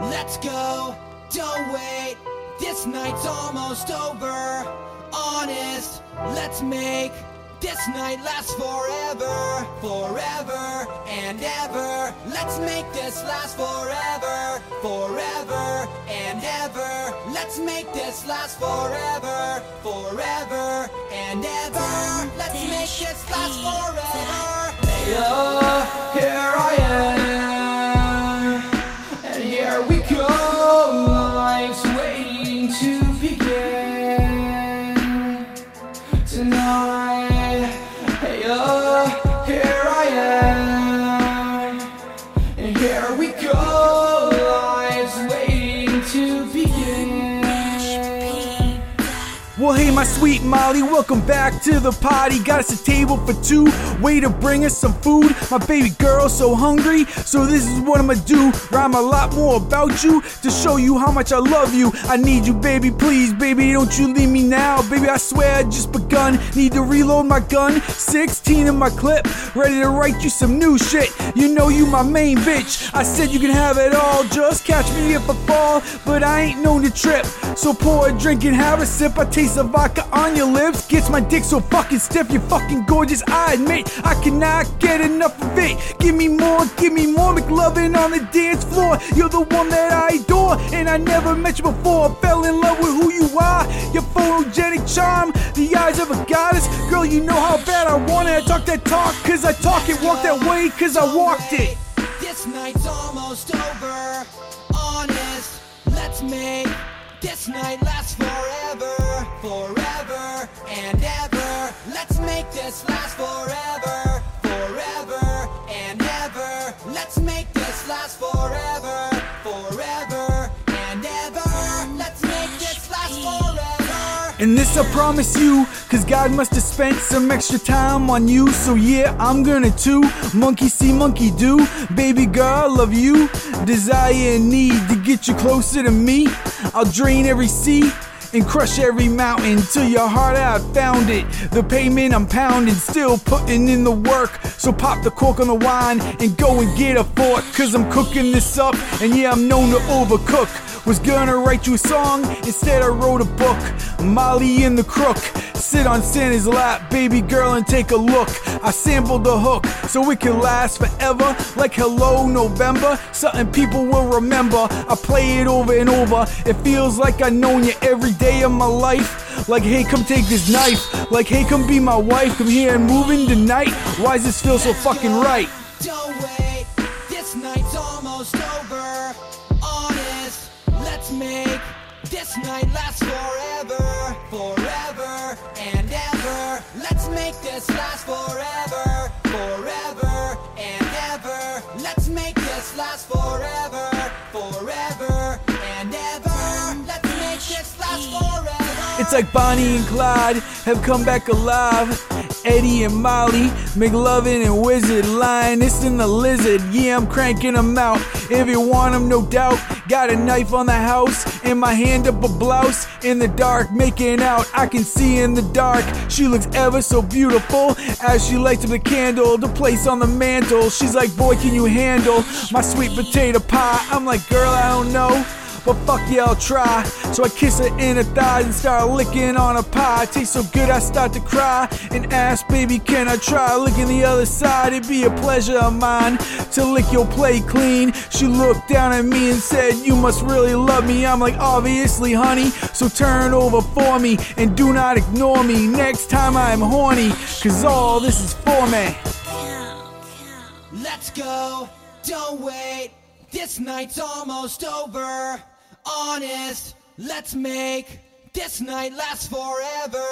let's go. Don't wait, this night's almost over. Honest, let's make this night last forever, forever and ever. Let's make this last forever, forever and ever. Let's make this last forever, forever and ever. Let's make this last forever. To Well, hey, my sweet Molly, welcome back to the party. Got us a table for two, way to bring us some food. My baby girl's so hungry, so this is what I'ma do. Rhyme a lot more about you to show you how much I love you. I need you, baby, please, baby, don't you leave me now. Baby, I swear I just begun. Need to reload my gun, 16 in my clip, ready to write you some new shit. You know you my main bitch. I said you can have it all, just catch me if I fall, but I ain't known to trip. So pour a drink and have a sip. I taste the vodka on your lips. Gets my dick so fucking stiff. You're fucking gorgeous. I admit I cannot get enough of it. Give me more, give me more. McLovin on the dance floor. You're the one that I adore, and I never met you before. Fell in love with who you are. Your photogenic charm, the eyes of a goddess. Girl, you know how bad I want it. I talk that talk, cause I talk it. Walk that way, cause I walked it. This night's almost over. Honest, let's make this night last forever, forever and ever. Let's make this last forever, forever and ever. Let's make this last forever, forever and ever. Let's make this last forever. And this I promise you, cause God must have spent some extra time on you. So yeah, I'm gonna too. Monkey see, monkey do. Baby girl, love you. Desire and need to get you closer to me. I'll drain every sea. And crush every mountain till your heart out found it. The pavement I'm pounding, still putting in the work. So pop the cork on the wine and go and get a fork. Cause I'm cooking this up, and yeah, I'm known to overcook. Was gonna write you a song, instead I wrote a book. Molly and the Crook. Sit on Santa's lap, baby girl, and take a look. I sampled the hook so it can last forever. Like Hello November, something people will remember. I play it over and over. It feels like I've known you every day of my life. Like, hey, come take this knife. Like, hey, come be my wife. Come here and move in tonight. Why does this feel so fucking right? Don't wait, this night's almost over. Honest, let's make this night last forever, forever. Let's make this last forever, forever and ever. Let's make this last forever, forever and ever. Let's make this last forever. It's like Bonnie and Clyde have come back alive. Eddie and Molly, McLovin and Wizard, Lioness and the Lizard. Yeah, I'm cranking them out. If you want them, no doubt. Got a knife on the house in my hand up a blouse. In the dark, making out. I can see in the dark. She looks ever so beautiful as she lights up the candle to place on the mantle. She's like, Boy, can you handle my sweet potato pie? I'm like, Girl, I don't know. But fuck yeah, I'll try. So I kiss her in her thighs and start licking on her pie. Tastes so good, I start to cry and ask, baby, can I try licking the other side? It'd be a pleasure of mine to lick your plate clean. She looked down at me and said, You must really love me. I'm like, Obviously, honey. So turn over for me and do not ignore me next time I'm horny. Cause all this is for me. Let's go, don't wait. This night's almost over. Honest, let's make this night last forever.